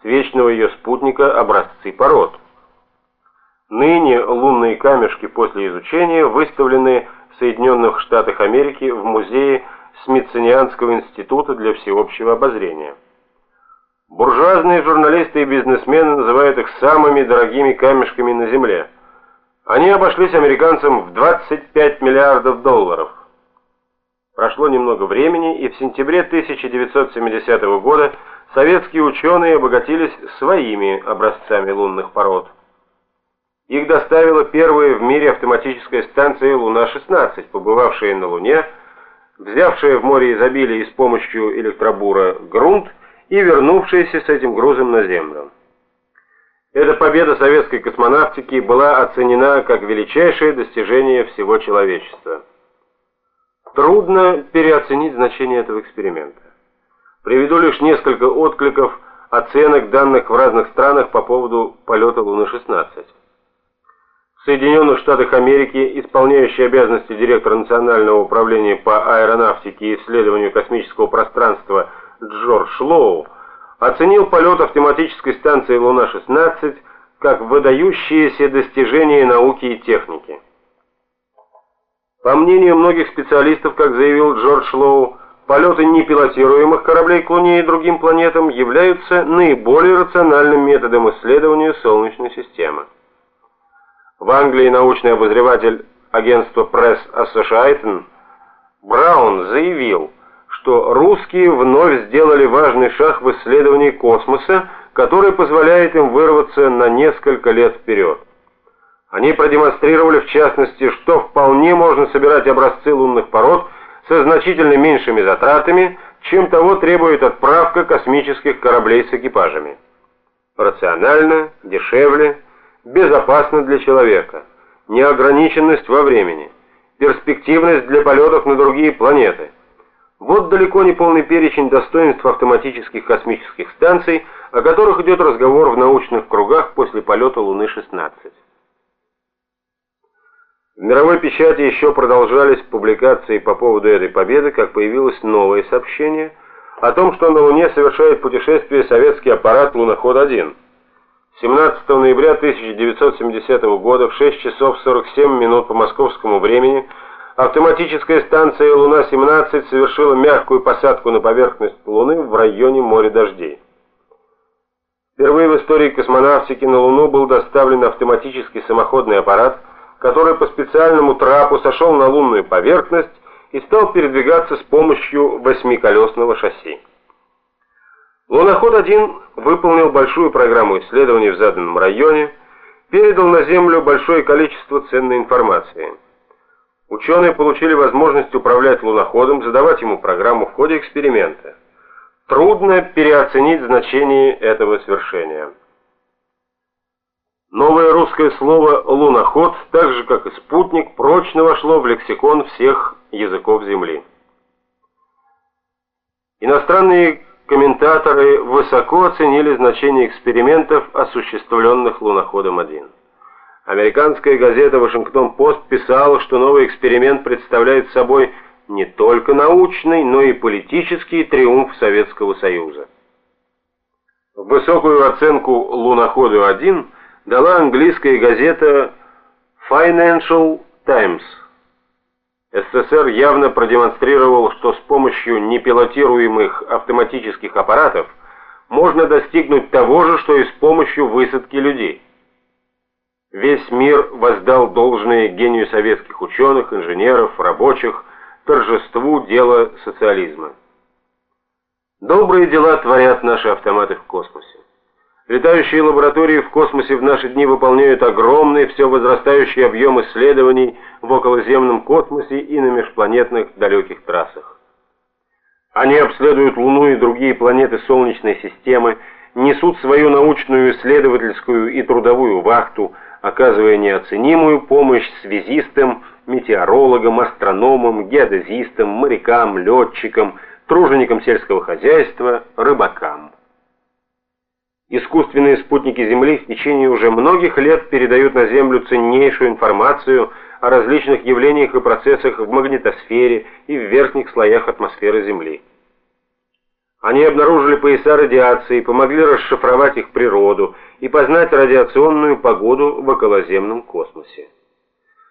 встречного ее спутника образцы пород. Ныне лунные камешки после изучения выставлены в Соединенных Штатах Америки в музее Смитсонианского института для всеобщего обозрения. Буржуазные журналисты и бизнесмены называют их самыми дорогими камешками на Земле. Они обошлись американцам в 25 миллиардов долларов. Прошло немного времени, и в сентябре 1970 года советские ученые обогатились своими образцами лунных пород. Их доставила первая в мире автоматическая станция «Луна-16», побывавшая на Луне, взявшая в море изобилие и с помощью электробура грунт и вернувшаяся с этим грузом на Землю. Эта победа советской космонавтики была оценена как величайшее достижение всего человечества. Трудно переоценить значение этого эксперимента. Приведу лишь несколько откликов оценок данных в разных странах по поводу полета Луны-16. В Соединенных Штатах Америки исполняющий обязанности директора Национального управления по аэронавтике и исследованию космического пространства Джордж Лоу оценил полет автоматической станции Луна-16 как выдающееся достижение науки и техники. По мнению многих специалистов, как заявил Джордж Лоу, полеты непилотируемых кораблей к Луне и другим планетам являются наиболее рациональным методом исследования Солнечной системы. В Англии научный обозреватель агентства Press Association Браун заявил, что русские вновь сделали важный шаг в исследовании космоса, который позволяет им вырваться на несколько лет вперед. Они продемонстрировали в частности, что вполне можно собирать образцы лунных пород со значительно меньшими затратами, чем того требует отправка космических кораблей с экипажами. Рационально, дешевле, безопасно для человека, неограниченность во времени, перспективность для полетов на другие планеты. Вот далеко не полный перечень достоинств автоматических космических станций, о которых идет разговор в научных кругах после полета Луны-16. В мировой печати еще продолжались публикации по поводу этой победы, как появилось новое сообщение о том, что на Луне совершает путешествие советский аппарат «Луноход-1». 17 ноября 1970 года в 6 часов 47 минут по московскому времени автоматическая станция «Луна-17» совершила мягкую посадку на поверхность Луны в районе моря дождей. Впервые в истории космонавтики на Луну был доставлен автоматический самоходный аппарат – который по специальному трапу сошел на лунную поверхность и стал передвигаться с помощью восьмиколесного шасси. Луноход-1 выполнил большую программу исследований в заданном районе, передал на Землю большое количество ценной информации. Ученые получили возможность управлять луноходом, задавать ему программу в ходе эксперимента. Трудно переоценить значение этого свершения. Новое русское слово «луноход», так же как и «спутник», прочно вошло в лексикон всех языков Земли. Иностранные комментаторы высоко оценили значение экспериментов, осуществленных луноходом-1. Американская газета «Вашингтон-Пост» писала, что новый эксперимент представляет собой не только научный, но и политический триумф Советского Союза. Высокую оценку «Луноходу-1» дала английская газета Financial Times. СССР явно продемонстрировал, что с помощью непилотируемых автоматических аппаратов можно достигнуть того же, что и с помощью высадки людей. Весь мир воздал должное гению советских ученых, инженеров, рабочих, торжеству дела социализма. Добрые дела творят наши автоматы в космосе. Летающие лаборатории в космосе в наши дни выполняют огромный, все возрастающий объем исследований в околоземном космосе и на межпланетных далеких трассах. Они обследуют Луну и другие планеты Солнечной системы, несут свою научную, исследовательскую и трудовую вахту, оказывая неоценимую помощь связистам, метеорологам, астрономам, геодезистам, морякам, летчикам, труженикам сельского хозяйства, рыбакам. Искусственные спутники Земли в течение уже многих лет передают на Землю ценнейшую информацию о различных явлениях и процессах в магнитосфере и в верхних слоях атмосферы Земли. Они обнаружили пояса радиации, помогли расшифровать их природу и познать радиационную погоду в околоземном космосе.